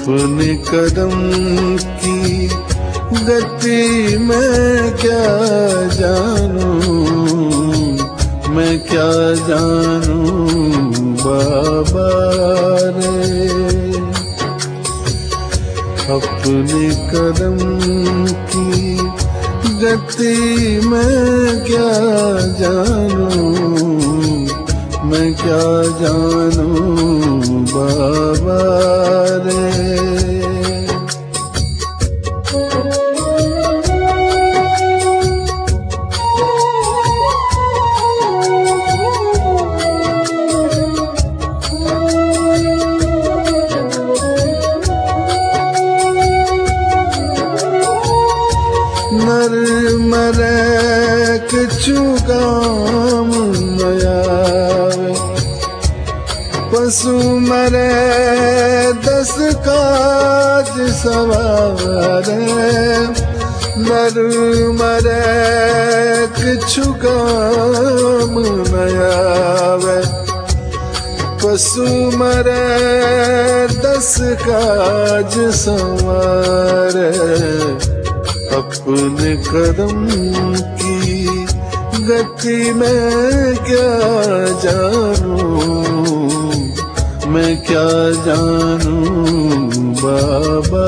अपने कदम की गति मैं क्या जानूं? मैं क्या जानूं बाबा रे? अपने कदम की गति मैं क्या जानूं? मैं क्या जानूं बाबा रे? चुगाम नयावे पशु मरे, दस काज सवारे। नर मरे चुगाम नयावे पशु मरे, दस काज सवारे। अपने कदम की गति में क्या जानू? मैं क्या जानू बाबा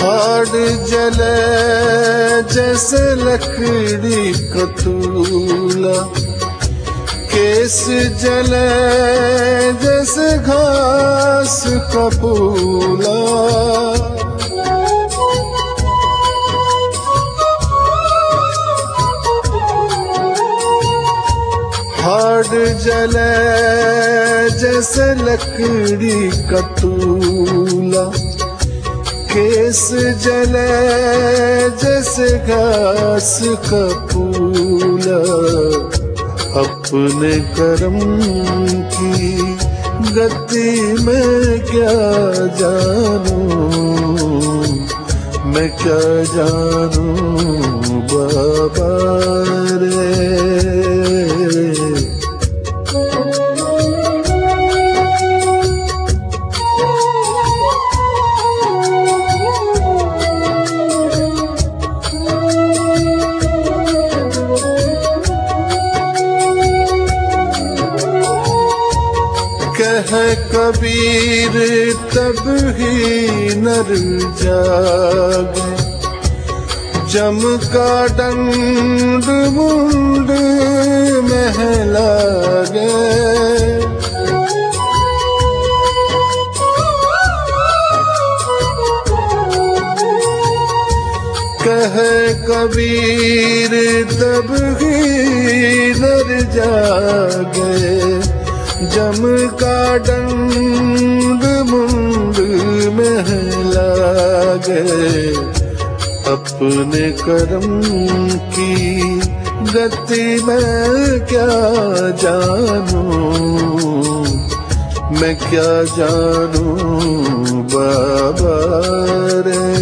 रे हाड जले जैसे लकड़ी कतूला केस जले जैसे घास कपूला हाड जले जैसे लकड़ी कतूला केस जले, जैसे घास का अपने कर्म की गति में क्या जानूं? मैं क्या जानूं बाबा रे? कबीर, तब ही नर जागे। जम का डंड मुंड महला गे कह कबीर, तब ही नर जागे। जम का डंड मुंड महला गए। अपने कर्म की गति में क्या जानूं? मैं क्या जानूं बाबा रे?